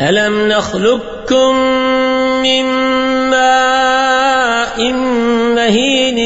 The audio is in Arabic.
ألم نخلقكم من ماء مهين